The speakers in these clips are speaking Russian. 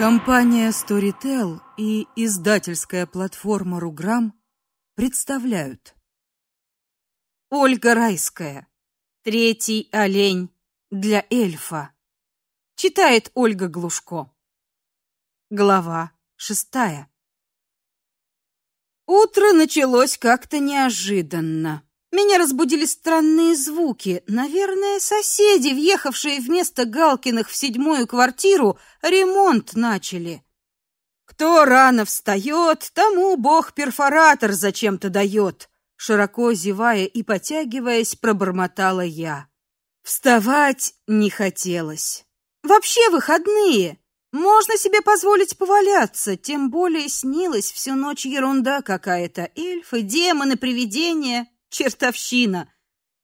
Компания Storytel и издательская платформа Руграм представляют Ольга Райская. Третий олень для эльфа. Читает Ольга Глушко. Глава шестая. Утро началось как-то неожиданно. Меня разбудили странные звуки. Наверное, соседи, въехавшие вместо Галкиных в седьмую квартиру, ремонт начали. Кто рано встает, тому бог перфоратор зачем-то дает. Широко зевая и потягиваясь, пробормотала я. Вставать не хотелось. Вообще выходные. Можно себе позволить поваляться, тем более снилась всю ночь ерунда какая-то. Эльфы, демоны, привидения чертовщина.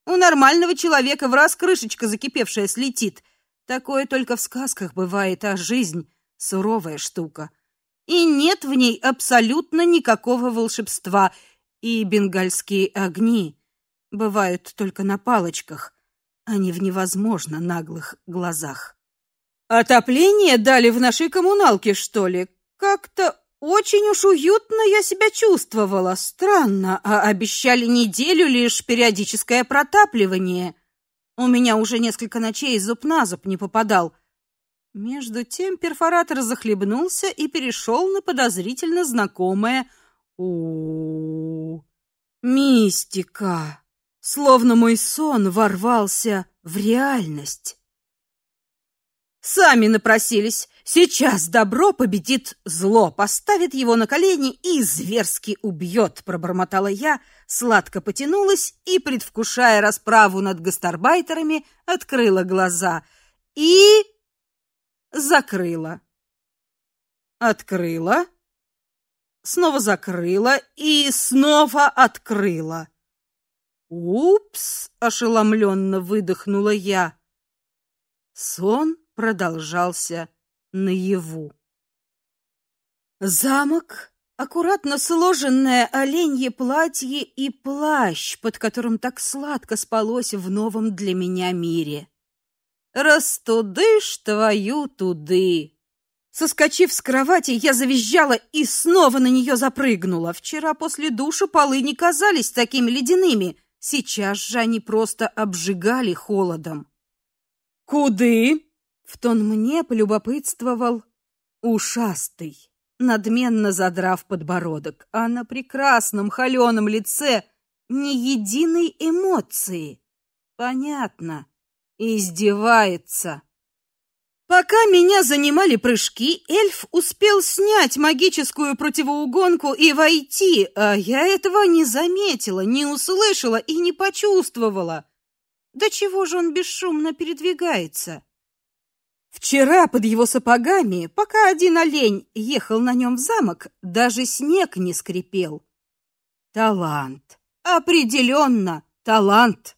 У нормального человека в раз крышечка закипевшая слетит. Такое только в сказках бывает, а жизнь суровая штука. И нет в ней абсолютно никакого волшебства. И бенгальские огни бывают только на палочках, а не в невозможно наглых глазах. Отопление дали в нашей коммуналке, что ли? Как-то очень уж уютно я себя чувствовала. Странно, а обещали неделю лишь периодическое протапливание. У меня уже несколько ночей зуб на зуб не попадал. Между тем перфоратор захлебнулся и перешел на подозрительно знакомое у, -у, -у. мистика. Словно мой сон ворвался в реальность. Сами напросились. Сейчас добро победит зло, поставит его на колени и зверски убьет, пробормотала я, сладко потянулась и, предвкушая расправу над гастарбайтерами, открыла глаза и закрыла. Открыла, снова закрыла и снова открыла. Упс, ошеломленно выдохнула я. Сон продолжался наяву. Замок, аккуратно сложенное оленье платье и плащ, под которым так сладко спалось в новом для меня мире. Растудышь твою туды. Соскочив с кровати, я завизжала и снова на нее запрыгнула. Вчера после душа полы не казались такими ледяными, сейчас же они просто обжигали холодом. Куды? В тон мне полюбопытствовал ушастый, надменно задрав подбородок, а на прекрасном холеном лице ни единой эмоции. Понятно, издевается. Пока меня занимали прыжки, эльф успел снять магическую противоугонку и войти, а я этого не заметила, не услышала и не почувствовала. Да чего же он бесшумно передвигается? Вчера под его сапогами, пока один олень ехал на нем в замок, даже снег не скрипел. Талант. Определенно талант.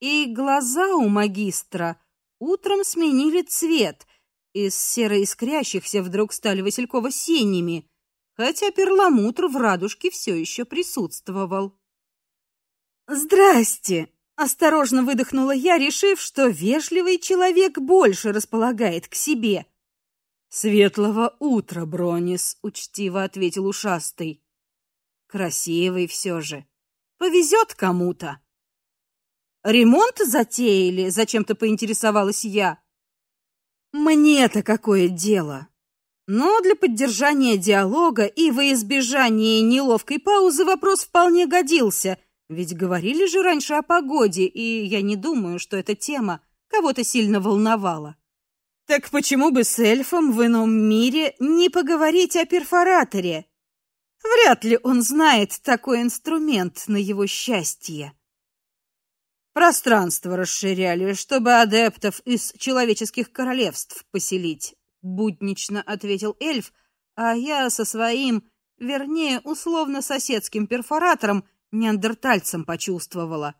И глаза у магистра утром сменили цвет, из серо-искрящихся вдруг стали васильково-синими, хотя перламутр в радужке все еще присутствовал. «Здрасте!» Осторожно выдохнула я, решив, что вежливый человек больше располагает к себе. Светлого утра, Бронис, учтиво ответил ушастый. Красивый все же. Повезет кому-то. Ремонт затеяли, зачем-то поинтересовалась я. Мне-то какое дело? Но для поддержания диалога и во избежание неловкой паузы вопрос вполне годился, ведь говорили же раньше о погоде, и я не думаю, что эта тема кого-то сильно волновала. Так почему бы с эльфом в ином мире не поговорить о перфораторе? Вряд ли он знает такой инструмент на его счастье. Пространство расширяли, чтобы адептов из человеческих королевств поселить, буднично ответил эльф, а я со своим, вернее, условно соседским перфоратором неандертальцем почувствовала.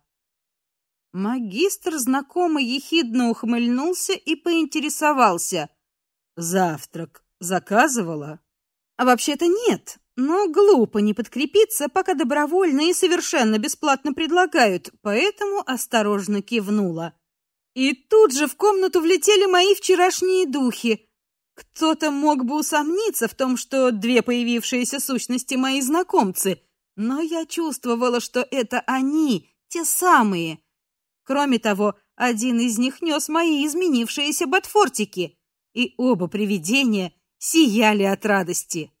Магистр знакомый ехидно ухмыльнулся и поинтересовался: "Завтрак заказывала?" А вообще-то нет, но глупо не подкрепиться, пока добровольно и совершенно бесплатно предлагают, поэтому осторожно кивнула. И тут же в комнату влетели мои вчерашние духи. Кто-то мог бы усомниться в том, что две появившиеся сущности мои знакомцы, но я чувствовала, что это они, те самые. Кроме того, один из них нес мои изменившиеся ботфортики, и оба привидения сияли от радости.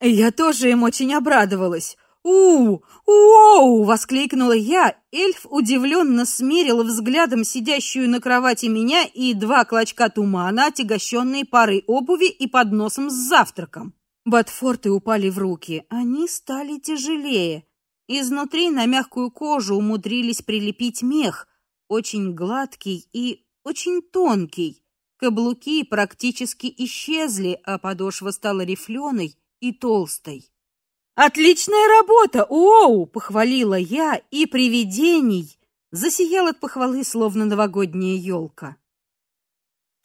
Я тоже им очень обрадовалась. «У! Уоу!» — воскликнула я. Эльф удивленно смерил взглядом сидящую на кровати меня и два клочка тумана, отягощенные парой обуви и подносом с завтраком. Ботфорты упали в руки. Они стали тяжелее. Изнутри на мягкую кожу умудрились прилепить мех, очень гладкий и очень тонкий. Каблуки практически исчезли, а подошва стала рифленой и толстой. Отличная работа, Оу, похвалила я, и привидений засиял от похвалы словно новогодняя елка.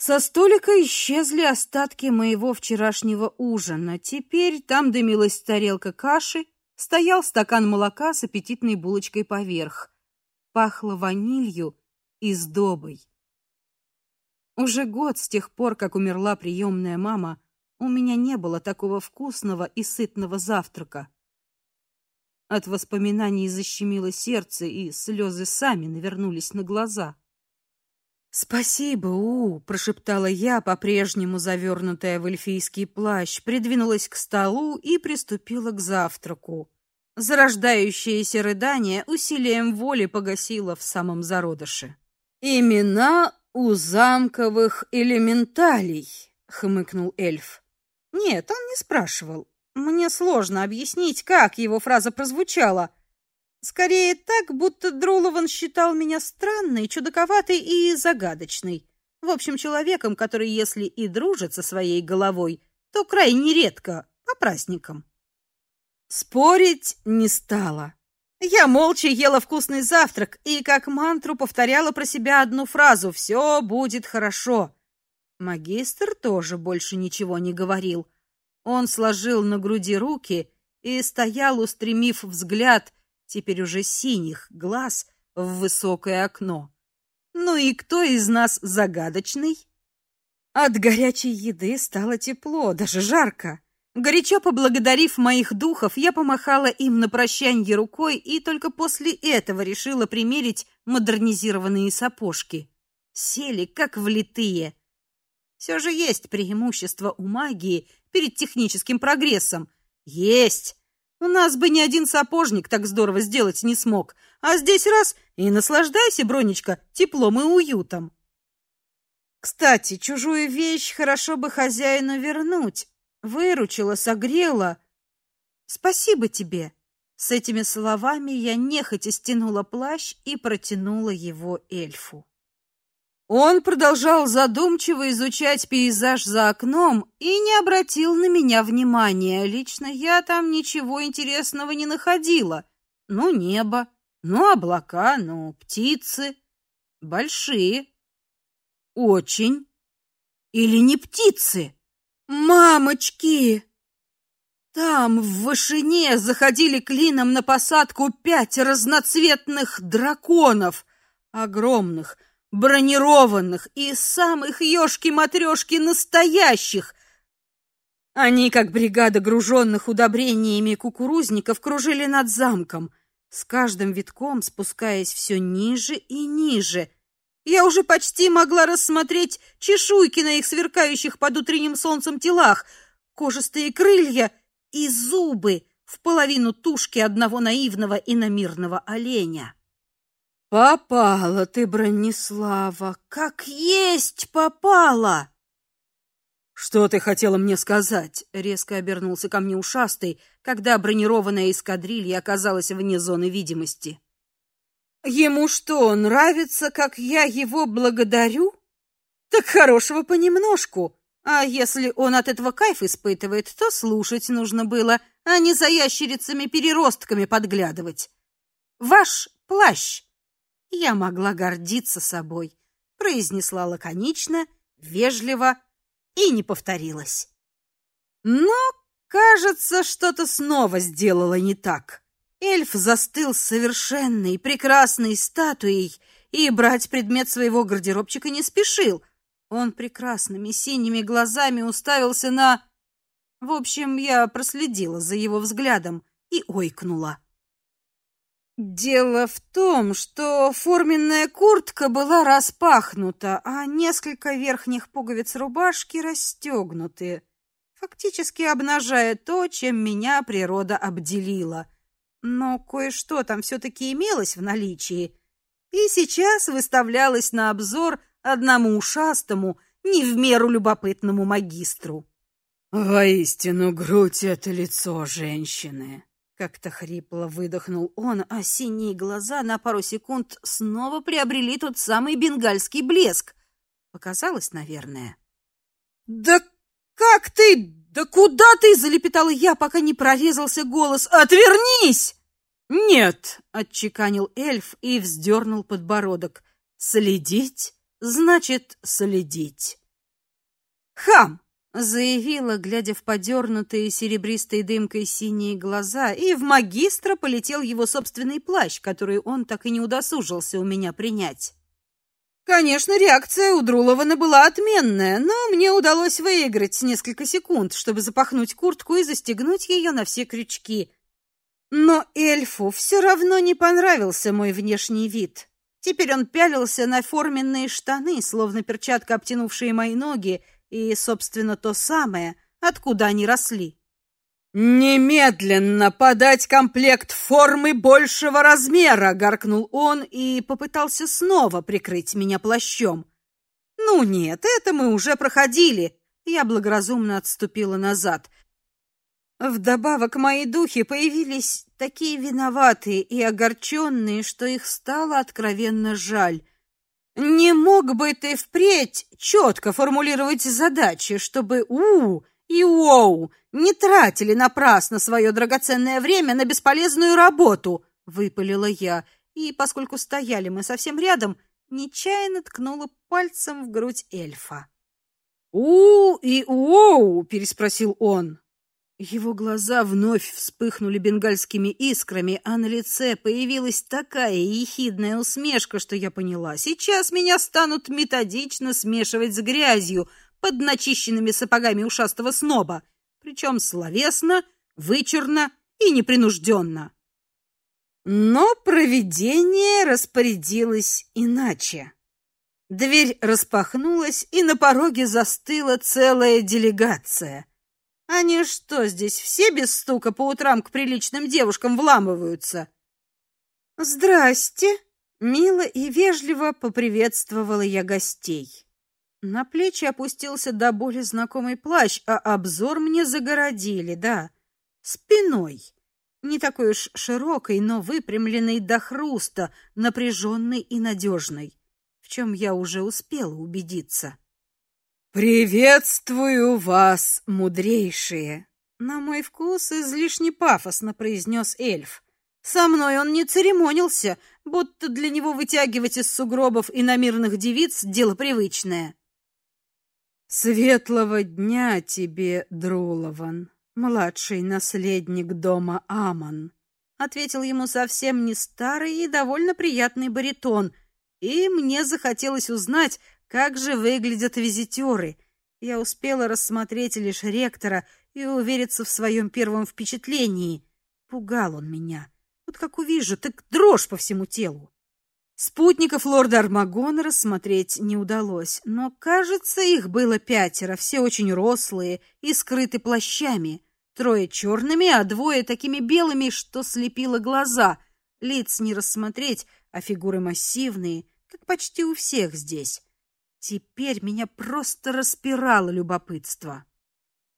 Со столика исчезли остатки моего вчерашнего ужина. Теперь там дымилась тарелка каши, стоял стакан молока с аппетитной булочкой поверх. Пахло ванилью и сдобой. Уже год с тех пор, как умерла приемная мама, у меня не было такого вкусного и сытного завтрака. От воспоминаний защемило сердце, и слезы сами навернулись на глаза. «Спасибо, У!» — прошептала я, по-прежнему завернутая в эльфийский плащ, придвинулась к столу и приступила к завтраку. Зарождающееся рыдание усилием воли погасило в самом зародыше. «Имена у замковых элементалей», — хмыкнул эльф. Нет, он не спрашивал. Мне сложно объяснить, как его фраза прозвучала. Скорее так, будто Друлован считал меня странной, чудаковатой и загадочной. В общем, человеком, который, если и дружит со своей головой, то крайне редко, по праздникам. Спорить не стала. Я молча ела вкусный завтрак и как мантру повторяла про себя одну фразу: «Все будет хорошо". Магистр тоже больше ничего не говорил. Он сложил на груди руки и стоял, устремив взгляд, теперь уже синих глаз, в высокое окно. Ну и кто из нас загадочный? От горячей еды стало тепло, даже жарко. Горячо поблагодарив моих духов, я помахала им на прощанье рукой и только после этого решила примерить модернизированные сапожки. Сели как влитые. Все же есть преимущество у магии перед техническим прогрессом. Есть. У нас бы ни один сапожник так здорово сделать не смог. А здесь раз и наслаждайся, Бронечка, теплом и уютом. Кстати, чужую вещь хорошо бы хозяину вернуть. Выручила, согрела. Спасибо тебе. С этими словами я нехотя стянула плащ и протянула его эльфу. Он продолжал задумчиво изучать пейзаж за окном и не обратил на меня внимания. Лично я там ничего интересного не находила. Ну, небо, ну, облака, ну, птицы. Большие. Очень. Или не птицы? Мамочки! Там в вышине заходили клином на посадку пять разноцветных драконов, огромных, бронированных и самых ёшки-матрёшки настоящих. Они, как бригада груженных удобрениями кукурузников, кружили над замком, с каждым витком спускаясь все ниже и ниже. Я уже почти могла рассмотреть чешуйки на их сверкающих под утренним солнцем телах, кожистые крылья и зубы в половину тушки одного наивного и намирного оленя. Попала ты, Бронислава, как есть попала. Что ты хотела мне сказать? резко обернулся ко мне ушастый, когда бронированная эскадрилья оказалась вне зоны видимости. Ему что, нравится, как я его благодарю? Так хорошего понемножку. А если он от этого кайф испытывает, то слушать нужно было, а не за ящерицами-переростками подглядывать. Ваш плащ я могла гордиться собой, произнесла лаконично, вежливо и не повторилась. Но, кажется, что-то снова сделала не так. Эльф застыл совершенной, прекрасной статуей и брать предмет своего гардеробчика не спешил. Он прекрасными синими глазами уставился на В общем, я проследила за его взглядом и ойкнула. Дело в том, что форменная куртка была распахнута, а несколько верхних пуговиц рубашки расстегнуты, фактически обнажая то, чем меня природа обделила. Но кое-что там все таки имелось в наличии, и сейчас выставлялось на обзор одному ушастому, не в меру любопытному магистру. Воистину, грудь это лицо женщины. Как-то хрипло выдохнул он, а синие глаза на пару секунд снова приобрели тот самый бенгальский блеск. Показалось, наверное. «Да как ты? Да куда ты?» — залепетала я, пока не прорезался голос. «Отвернись!» «Нет!» — отчеканил эльф и вздернул подбородок. «Следить значит следить». «Хам!» Заявила, глядя в подернутые серебристой дымкой синие глаза, и в магистра полетел его собственный плащ, который он так и не удосужился у меня принять. Конечно, реакция у Друлована была отменная, но мне удалось выиграть несколько секунд, чтобы запахнуть куртку и застегнуть ее на все крючки. Но эльфу все равно не понравился мой внешний вид. Теперь он пялился на форменные штаны, словно перчатка обтянувшие мои ноги, и, собственно, то самое, откуда они росли. Немедленно подать комплект формы большего размера, гаркнул он и попытался снова прикрыть меня плащом. Ну нет, это мы уже проходили. Я благоразумно отступила назад. Вдобавок мои духи появились такие виноватые и огорченные, что их стало откровенно жаль. Не мог бы ты впредь четко формулировать задачи, чтобы у и оу не тратили напрасно свое драгоценное время на бесполезную работу, выпалила я, и поскольку стояли мы совсем рядом, нечаянно ткнула пальцем в грудь эльфа. У и оу, переспросил он. Его глаза вновь вспыхнули бенгальскими искрами, а на лице появилась такая ехидная усмешка, что я поняла: сейчас меня станут методично смешивать с грязью под начищенными сапогами ушастого сноба, причем словесно, вычурно и непринужденно. Но провидение распорядилось иначе. Дверь распахнулась, и на пороге застыла целая делегация. Они что, здесь все без стука по утрам к приличным девушкам вламываются? Здрасте, мило и вежливо поприветствовала я гостей. На плечи опустился до боли знакомый плащ, а обзор мне загородили, да, спиной. Не такой уж широкой, но выпрямленной до хруста, напряженной и надежной, в чем я уже успела убедиться. Приветствую вас, мудрейшие. На мой вкус излишне пафосно произнес эльф. Со мной он не церемонился, будто для него вытягивать из сугробов иномирных девиц дело привычное. Светлого дня тебе, Друлован, младший наследник дома Аман, ответил ему совсем не старый и довольно приятный баритон, и мне захотелось узнать, как же выглядят визитеры? Я успела рассмотреть лишь ректора и увериться в своем первом впечатлении. Пугал он меня. Вот как увижу, так дрожь по всему телу. Спутников лорда Армагона рассмотреть не удалось, но, кажется, их было пятеро, все очень рослые и скрыты плащами. Трое черными, а двое такими белыми, что слепило глаза. Лиц не рассмотреть, а фигуры массивные, как почти у всех здесь. Теперь меня просто распирало любопытство.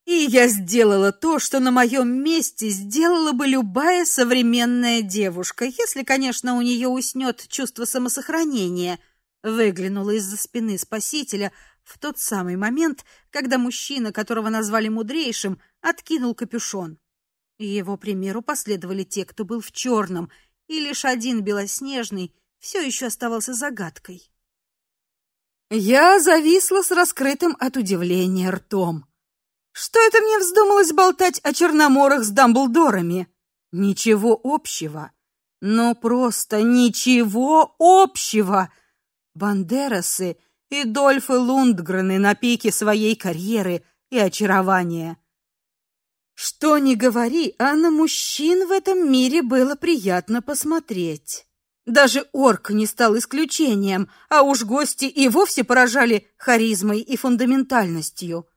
И я сделала то, что на моем месте сделала бы любая современная девушка, если, конечно, у нее уснет чувство самосохранения. Выглянула из-за спины спасителя в тот самый момент, когда мужчина, которого назвали мудрейшим, откинул капюшон. Его примеру последовали те, кто был в черном, и лишь один белоснежный все еще оставался загадкой. Я зависла с раскрытым от удивления ртом. Что это мне вздумалось болтать о черноморах с Дамблдорами? Ничего общего. Но просто ничего общего. Бандерасы и Дольфы Лундгрены на пике своей карьеры и очарования. Что ни говори, а на мужчин в этом мире было приятно посмотреть. Даже орк не стал исключением, а уж гости и вовсе поражали харизмой и фундаментальностью.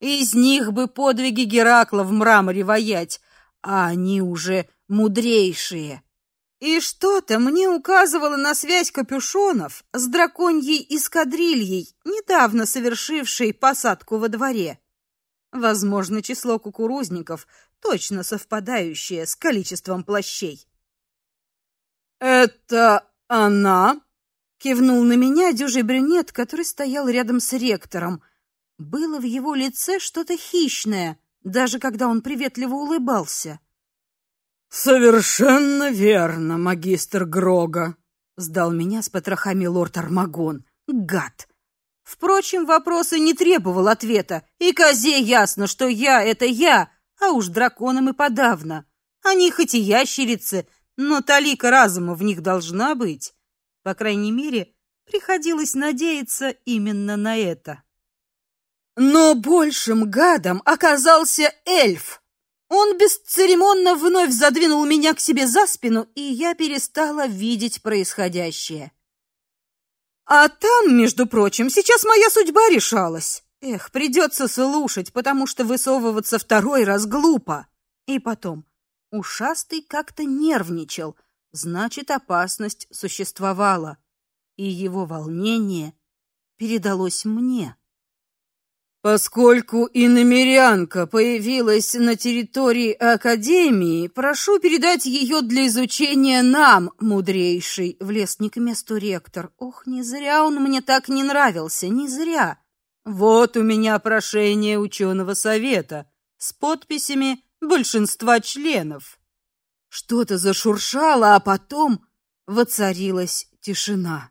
Из них бы подвиги Геракла в мраморе воять, а они уже мудрейшие. И что-то мне указывало на связь капюшонов с драконьей эскадрильей, недавно совершившей посадку во дворе. Возможно, число кукурузников точно совпадающее с количеством плащей. «Это она?» — кивнул на меня дюжий брюнет, который стоял рядом с ректором. Было в его лице что-то хищное, даже когда он приветливо улыбался. Совершенно верно, магистр Грога, сдал меня с потрохами лорд Армагон. Гад. Впрочем, вопрос и не требовал ответа. И козе ясно, что я это я, а уж драконам и подавно. Они хоть и ящерицы, но талика разума в них должна быть. По крайней мере, приходилось надеяться именно на это. Но большим гадом оказался эльф. Он бесцеремонно вновь задвинул меня к себе за спину, и я перестала видеть происходящее. А там, между прочим, сейчас моя судьба решалась. Эх, придется слушать, потому что высовываться второй раз глупо. И потом, ушастый как-то нервничал, значит, опасность существовала, и его волнение передалось мне. Поскольку иномерянка появилась на территории академии, прошу передать ее для изучения нам, мудрейший, влез не к месту ректор. Ох, не зря он мне так не нравился, не зря. Вот у меня прошение ученого совета с подписями большинства членов. Что-то зашуршало, а потом воцарилась тишина.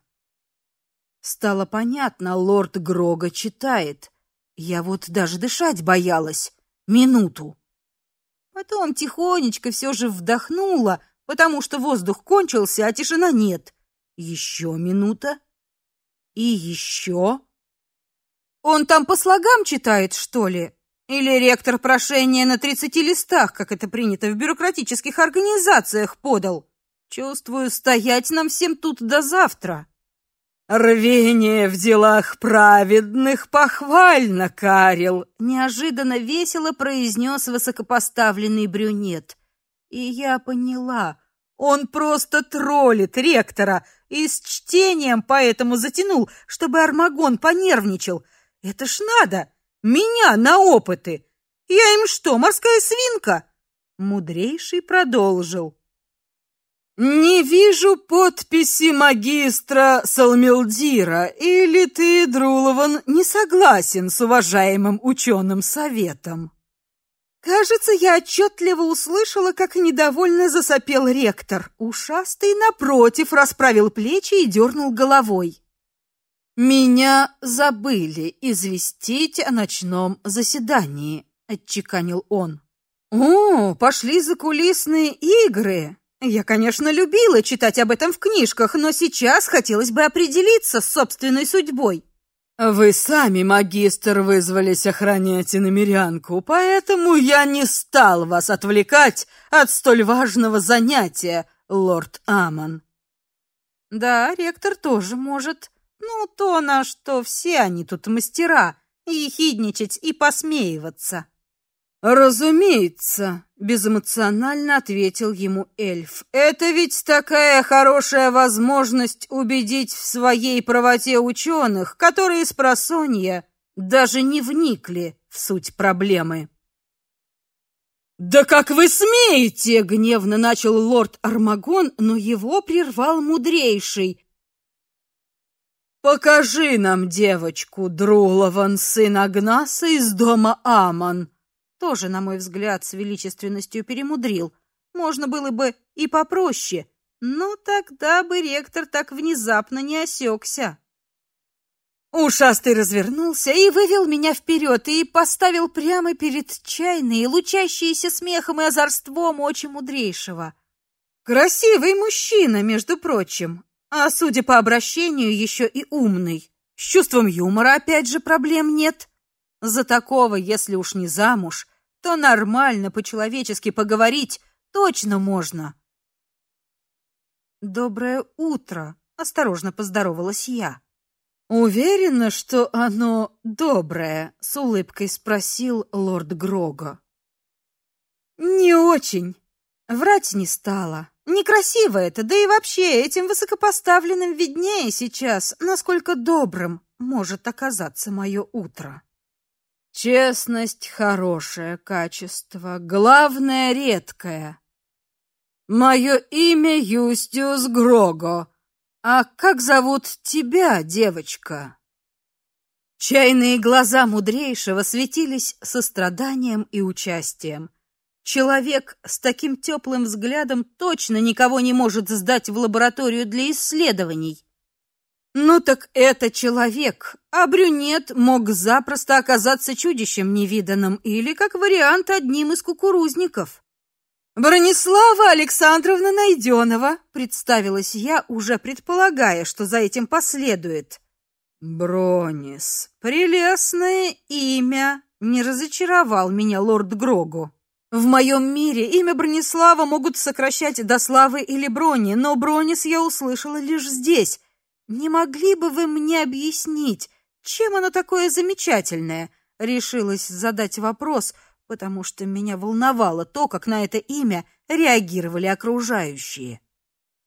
Стало понятно, лорд Грога читает. Я вот даже дышать боялась минуту. Потом тихонечко все же вдохнула, потому что воздух кончился, а тишина нет. Еще минута. И еще. Он там по слогам читает, что ли? Или ректор прошение на тридцати листах, как это принято в бюрократических организациях, подал? Чувствую, стоять нам всем тут до завтра. Рвение в делах праведных похвально, Карил, неожиданно весело произнес высокопоставленный брюнет. И я поняла, он просто троллит ректора и с чтением поэтому затянул, чтобы Армагон понервничал. Это ж надо меня на опыты. Я им что, морская свинка? Мудрейший продолжил. Не вижу подписи магистра Салмилдира, или ты, Друлован, не согласен с уважаемым ученым советом? Кажется, я отчетливо услышала, как недовольно засопел ректор. Ушастый напротив расправил плечи и дернул головой. Меня забыли известить о ночном заседании, отчеканил он. О, пошли закулисные игры. Я, конечно, любила читать об этом в книжках, но сейчас хотелось бы определиться с собственной судьбой. Вы сами, магистр, вызвались охранять иномерянку, поэтому я не стал вас отвлекать от столь важного занятия, лорд Амон. Да, ректор тоже может. Ну, то на что все они тут мастера, ехидничать и посмеиваться. Разумеется, безэмоционально ответил ему эльф. Это ведь такая хорошая возможность убедить в своей правоте ученых, которые с просонья даже не вникли в суть проблемы. Да как вы смеете, гневно начал лорд Армагон, но его прервал мудрейший. Покажи нам девочку, Друлован, сын Агнаса из дома Аман тоже, на мой взгляд, с величественностью перемудрил. Можно было бы и попроще, но тогда бы ректор так внезапно не осекся. Ушастый развернулся и вывел меня вперед и поставил прямо перед чайной, лучащейся смехом и озорством очи мудрейшего. Красивый мужчина, между прочим, а судя по обращению, еще и умный. С чувством юмора опять же проблем нет. За такого, если уж не замуж, то нормально по-человечески поговорить точно можно. Доброе утро, осторожно поздоровалась я. Уверена, что оно доброе, с улыбкой спросил лорд Грого. Не очень. Врать не стала. Некрасиво это, да и вообще этим высокопоставленным виднее сейчас, насколько добрым может оказаться мое утро. Честность хорошее качество, главное редкое. Мое имя Юстиус Грого. А как зовут тебя, девочка? Чайные глаза мудрейшего светились состраданием и участием. Человек с таким теплым взглядом точно никого не может сдать в лабораторию для исследований. Ну так это человек, а брюнет мог запросто оказаться чудищем невиданным или, как вариант, одним из кукурузников. Бронислава Александровна Найденова, представилась я, уже предполагая, что за этим последует. Бронис, прелестное имя, не разочаровал меня лорд Грогу. В моем мире имя Бронислава могут сокращать до Славы или Брони, но Бронис я услышала лишь здесь, не могли бы вы мне объяснить, чем оно такое замечательное? Решилась задать вопрос, потому что меня волновало то, как на это имя реагировали окружающие.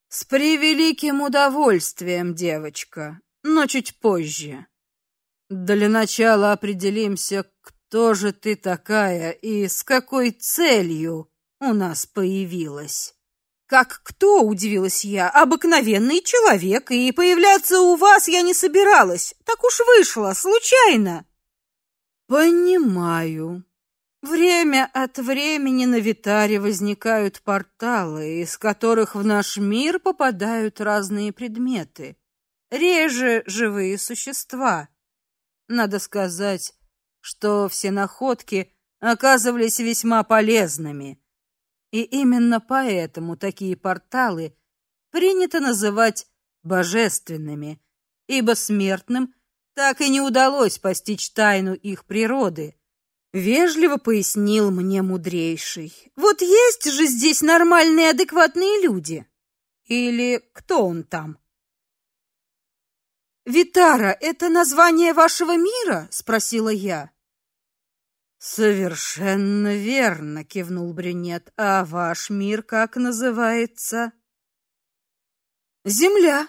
С превеликим удовольствием, девочка, но чуть позже. Для начала определимся, кто же ты такая и с какой целью у нас появилась. Как кто, удивилась я. Обыкновенный человек, и появляться у вас я не собиралась. Так уж вышло, случайно. Понимаю. Время от времени на Витаре возникают порталы, из которых в наш мир попадают разные предметы. Реже живые существа. Надо сказать, что все находки оказывались весьма полезными. И именно поэтому такие порталы принято называть божественными, ибо смертным так и не удалось постичь тайну их природы. Вежливо пояснил мне мудрейший. Вот есть же здесь нормальные, адекватные люди. Или кто он там? Витара это название вашего мира, спросила я. Совершенно верно, кивнул брюнет. А ваш мир как называется? Земля.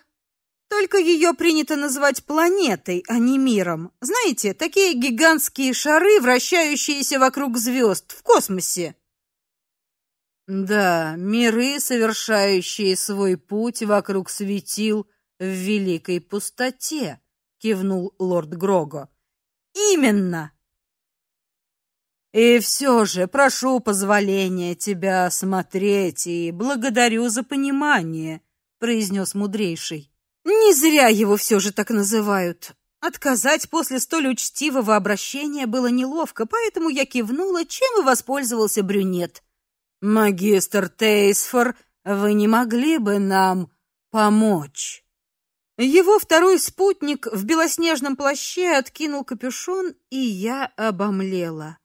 Только ее принято называть планетой, а не миром. Знаете, такие гигантские шары, вращающиеся вокруг звезд в космосе. Да, миры, совершающие свой путь вокруг светил в великой пустоте, кивнул лорд Грого. Именно. И все же прошу позволения тебя осмотреть и благодарю за понимание, произнес мудрейший. Не зря его все же так называют. Отказать после столь учтивого обращения было неловко, поэтому я кивнула, чем и воспользовался брюнет. Магистр Тейсфор, вы не могли бы нам помочь? Его второй спутник в белоснежном плаще откинул капюшон, и я обомлела.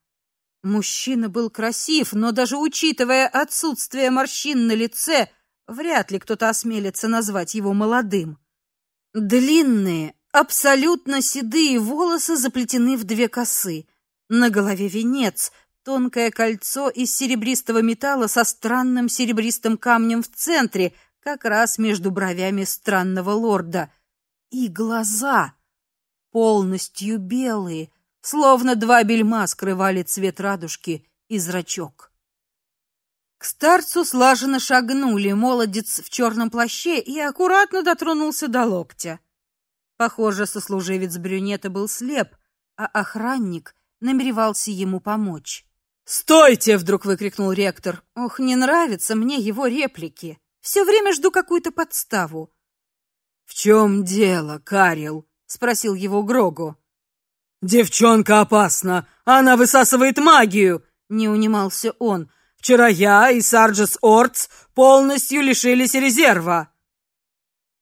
Мужчина был красив, но даже учитывая отсутствие морщин на лице, вряд ли кто-то осмелится назвать его молодым. Длинные, абсолютно седые волосы заплетены в две косы. На голове венец, тонкое кольцо из серебристого металла со странным серебристым камнем в центре, как раз между бровями странного лорда. И глаза полностью белые, словно два бельма скрывали цвет радужки и зрачок. К старцу слаженно шагнули молодец в черном плаще и аккуратно дотронулся до локтя. Похоже, сослуживец брюнета был слеп, а охранник намеревался ему помочь. "Стойте!" вдруг выкрикнул ректор. Ох, не нравятся мне его реплики. Все время жду какую-то подставу. "В чем дело, Карил?" спросил его Грогу. Девчонка опасна, она высасывает магию, не унимался он. Вчера я и Сарджес Ортс полностью лишились резерва.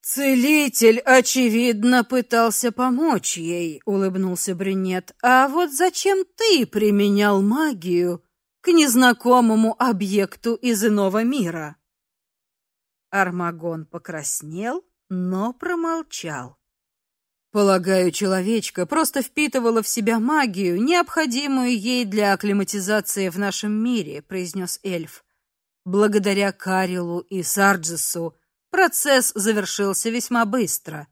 Целитель очевидно пытался помочь ей, улыбнулся брюнет. А вот зачем ты применял магию к незнакомому объекту из иного мира? Армагон покраснел, но промолчал. Полагаю, человечка просто впитывала в себя магию, необходимую ей для акклиматизации в нашем мире, произнес эльф. Благодаря Карилу и Сарджесу процесс завершился весьма быстро.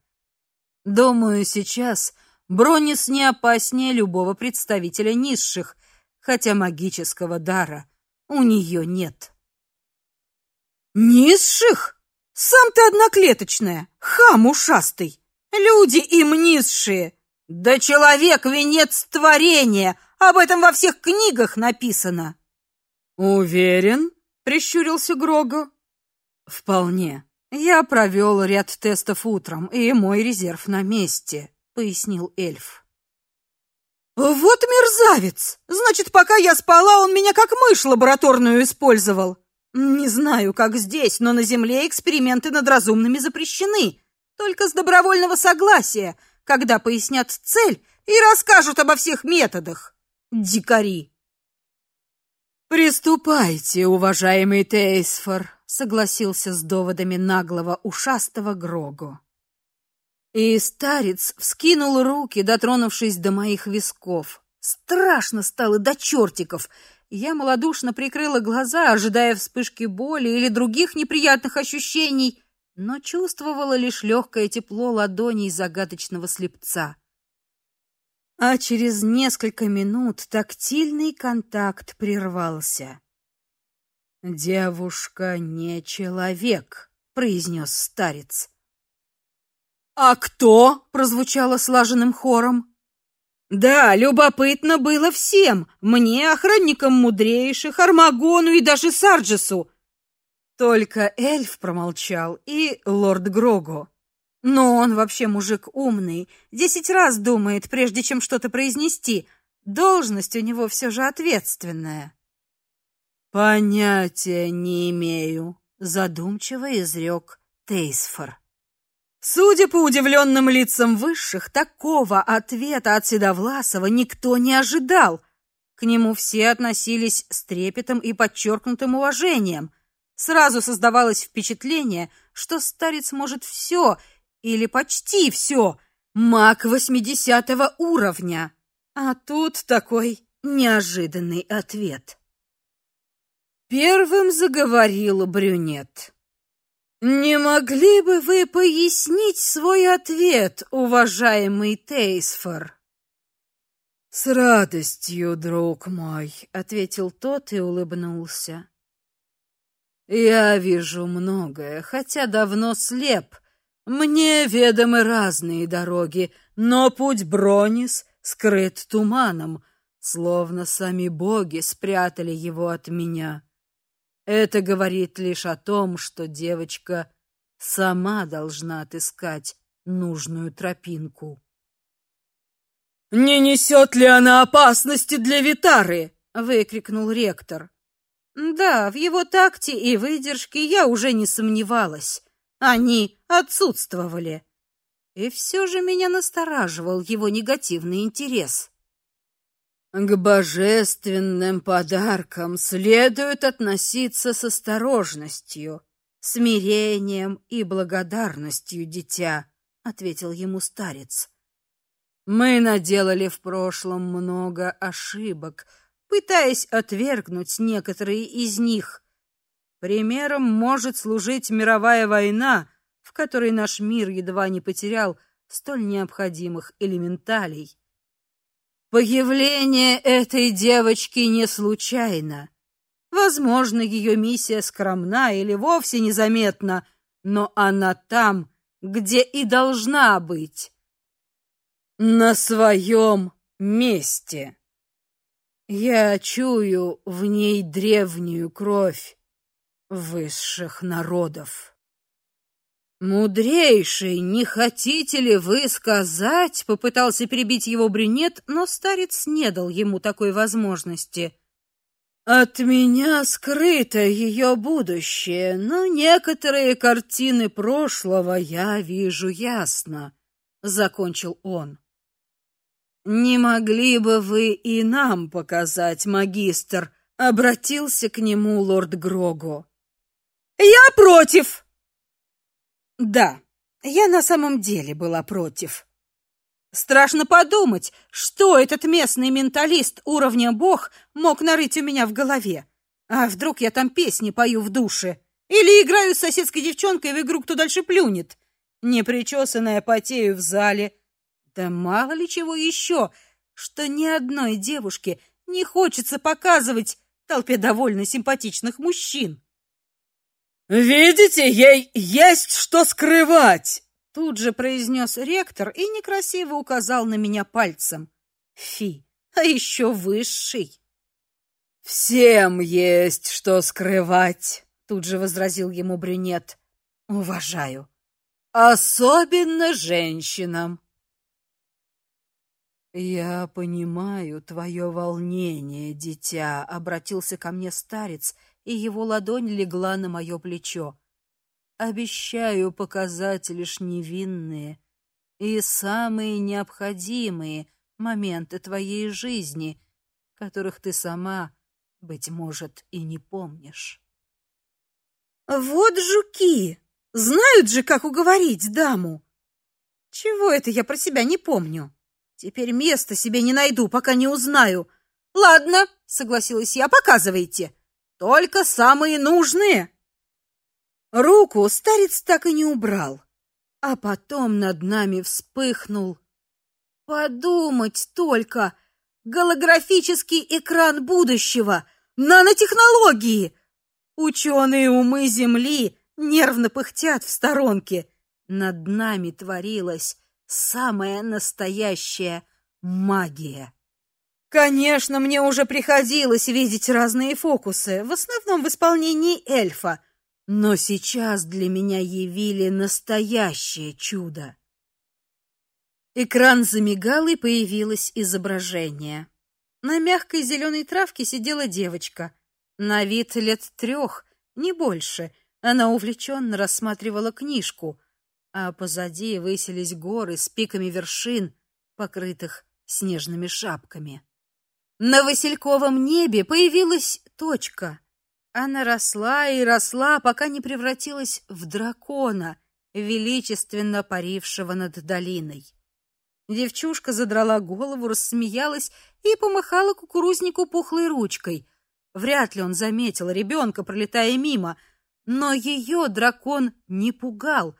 Думаю, сейчас Бронис не опаснее любого представителя низших, хотя магического дара у нее нет. Низших? Сам ты одноклеточная, хам ушастый. Люди им низшие. Да человек венец творения, об этом во всех книгах написано. Уверен? прищурился Грого. Вполне. Я провел ряд тестов утром, и мой резерв на месте, пояснил эльф. Вот мерзавец. Значит, пока я спала, он меня как мышь лабораторную использовал. Не знаю, как здесь, но на земле эксперименты над разумными запрещены. Только с добровольного согласия, когда пояснят цель и расскажут обо всех методах. Дикари. Приступайте, уважаемый Тейсфор, согласился с доводами наглого ушастого Грого. И старец вскинул руки, дотронувшись до моих висков. Страшно стало до чертиков. Я малодушно прикрыла глаза, ожидая вспышки боли или других неприятных ощущений, но чувствовала лишь легкое тепло ладоней загадочного слепца. А через несколько минут тактильный контакт прервался. Девушка не человек, произнес старец. А кто? прозвучало слаженным хором. Да, любопытно было всем: мне, охранникам мудрейших, Армагону и даже Сарджесу. Только эльф промолчал и лорд Грого. Но он вообще мужик умный, десять раз думает, прежде чем что-то произнести. Должность у него все же ответственная. Понятия не имею, задумчиво изрек Тейсфор. Судя по удивленным лицам высших, такого ответа от Седовласова никто не ожидал. К нему все относились с трепетом и подчеркнутым уважением. Сразу создавалось впечатление, что старец может все или почти все, маг восьмидесятого уровня. А тут такой неожиданный ответ. Первым заговорил брюнет. Не могли бы вы пояснить свой ответ, уважаемый Тейсфор? С радостью, друг мой, ответил тот и улыбнулся. Я вижу многое, хотя давно слеп. Мне ведомы разные дороги, но путь Бронис скрыт туманом, словно сами боги спрятали его от меня. Это говорит лишь о том, что девочка сама должна отыскать нужную тропинку. Не несет ли она опасности для Витары? выкрикнул ректор. Да, в его такте и выдержке я уже не сомневалась. Они отсутствовали. И все же меня настораживал его негативный интерес. К божественным подаркам следует относиться с осторожностью, смирением и благодарностью, дитя, ответил ему старец. Мы наделали в прошлом много ошибок, пытаясь отвергнуть некоторые из них. Примером может служить мировая война, в которой наш мир едва не потерял столь необходимых элементалей. Появление этой девочки не случайно. Возможно, ее миссия скромна или вовсе незаметна, но она там, где и должна быть. На своем месте. Я чую в ней древнюю кровь высших народов. Мудрейший, не хотите ли вы сказать, попытался перебить его брюнет, но старец не дал ему такой возможности. От меня скрыто ее будущее, но некоторые картины прошлого я вижу ясно, закончил он. Не могли бы вы и нам показать, магистр? обратился к нему лорд Грого. Я против. Да, я на самом деле была против. Страшно подумать, что этот местный менталист уровня бог мог нарыть у меня в голове. А вдруг я там песни пою в душе или играю с соседской девчонкой в игру «Кто дальше плюнет»? Непричесанная потею в зале. Да мало ли чего еще, что ни одной девушке не хочется показывать толпе довольно симпатичных мужчин. Видите, ей есть что скрывать. Тут же произнес ректор и некрасиво указал на меня пальцем. Фи, а еще высший. Всем есть что скрывать, тут же возразил ему брюнет. Уважаю. Особенно женщинам. Я понимаю твое волнение, дитя, обратился ко мне старец, и его ладонь легла на мое плечо. Обещаю показать лишь невинные и самые необходимые моменты твоей жизни, которых ты сама, быть может, и не помнишь. Вот жуки! Знают же, как уговорить даму. Чего это я про себя не помню? Теперь места себе не найду, пока не узнаю. Ладно, согласилась я, показывайте. Только самые нужные. Руку старец так и не убрал, а потом над нами вспыхнул. Подумать только, голографический экран будущего, нанотехнологии. Ученые умы Земли нервно пыхтят в сторонке. Над нами творилась самая настоящая магия. Конечно, мне уже приходилось видеть разные фокусы, в основном в исполнении эльфа, но сейчас для меня явили настоящее чудо. Экран замигал, и появилось изображение. На мягкой зеленой травке сидела девочка, на вид лет трех, не больше. Она увлеченно рассматривала книжку, а позади высились горы с пиками вершин, покрытых снежными шапками. На васильковом небе появилась точка — она росла и росла, пока не превратилась в дракона, величественно парившего над долиной. Девчушка задрала голову, рассмеялась и помахала кукурузнику пухлой ручкой. Вряд ли он заметил ребенка, пролетая мимо, но ее дракон не пугал.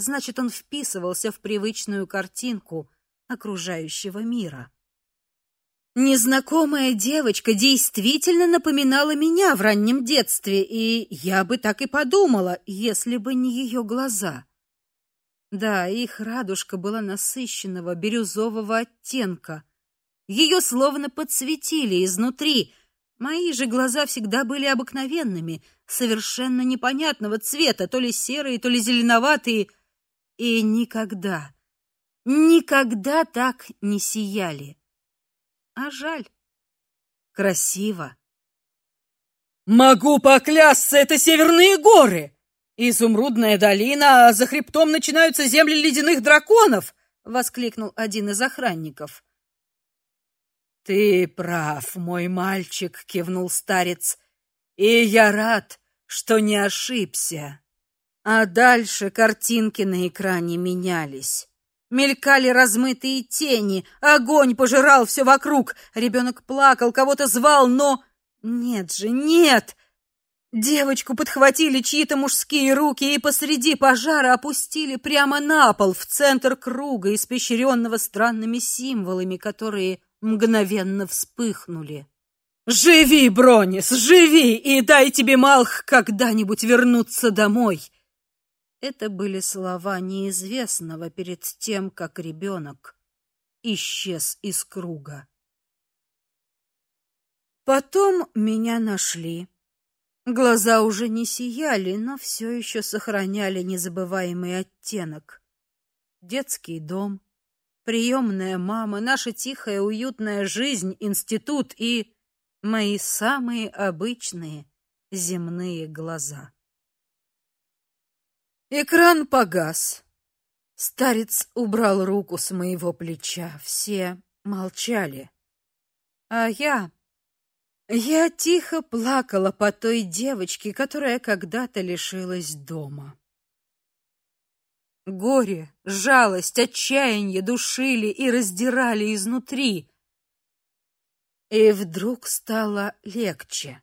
Значит, он вписывался в привычную картинку окружающего мира. Незнакомая девочка действительно напоминала меня в раннем детстве, и я бы так и подумала, если бы не ее глаза. Да, их радужка была насыщенного бирюзового оттенка. Ее словно подсветили изнутри. Мои же глаза всегда были обыкновенными, совершенно непонятного цвета, то ли серые, то ли зеленоватые, и никогда, никогда так не сияли. А жаль. Красиво. Могу поклясться, это северные горы. Изумрудная долина, а за хребтом начинаются земли ледяных драконов, воскликнул один из охранников. Ты прав, мой мальчик, кивнул старец. И я рад, что не ошибся. А дальше картинки на экране менялись. Мелькали размытые тени, огонь пожирал все вокруг. Ребенок плакал, кого-то звал, но нет же, нет. Девочку подхватили чьи-то мужские руки и посреди пожара опустили прямо на пол в центр круга, испещренного странными символами, которые мгновенно вспыхнули. Живи, Бронис, живи, и дай тебе Малх когда-нибудь вернуться домой. Это были слова неизвестного перед тем, как ребенок исчез из круга. Потом меня нашли. Глаза уже не сияли, но все еще сохраняли незабываемый оттенок. Детский дом, приемная мама, наша тихая уютная жизнь, институт и мои самые обычные земные глаза. Экран погас. Старец убрал руку с моего плеча. Все молчали. А я я тихо плакала по той девочке, которая когда-то лишилась дома. Горе, жалость, отчаяние душили и раздирали изнутри. И вдруг стало легче.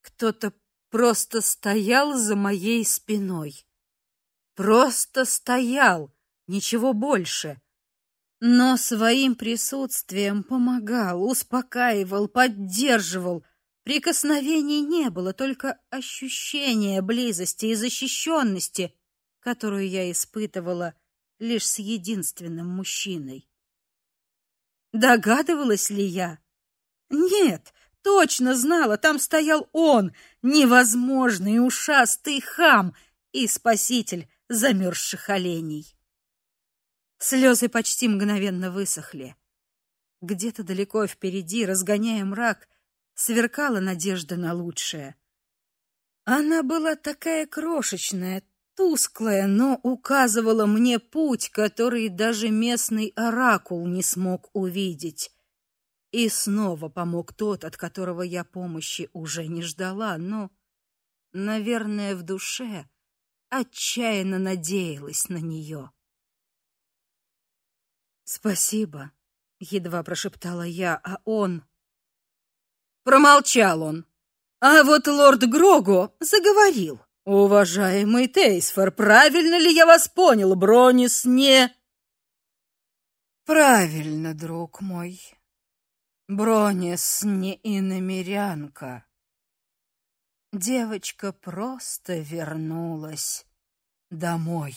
Кто-то просто стоял за моей спиной. Просто стоял, ничего больше. Но своим присутствием помогал, успокаивал, поддерживал. Прикосновений не было, только ощущение близости и защищенности, которую я испытывала лишь с единственным мужчиной. Догадывалась ли я? Нет, точно знала, там стоял он, невозможный ушастый хам и спаситель замерзших оленей. Слезы почти мгновенно высохли. Где-то далеко впереди, разгоняя мрак, сверкала надежда на лучшее. Она была такая крошечная, тусклая, но указывала мне путь, который даже местный оракул не смог увидеть. И снова помог тот, от которого я помощи уже не ждала, но, наверное, в душе отчаянно надеялась на нее. Спасибо, едва прошептала я, а он промолчал он. А вот лорд Грого заговорил. Уважаемый Тейсфор, правильно ли я вас понял, Бронис не Правильно, друг мой. Бронис не иномерянка. Девочка просто вернулась домой.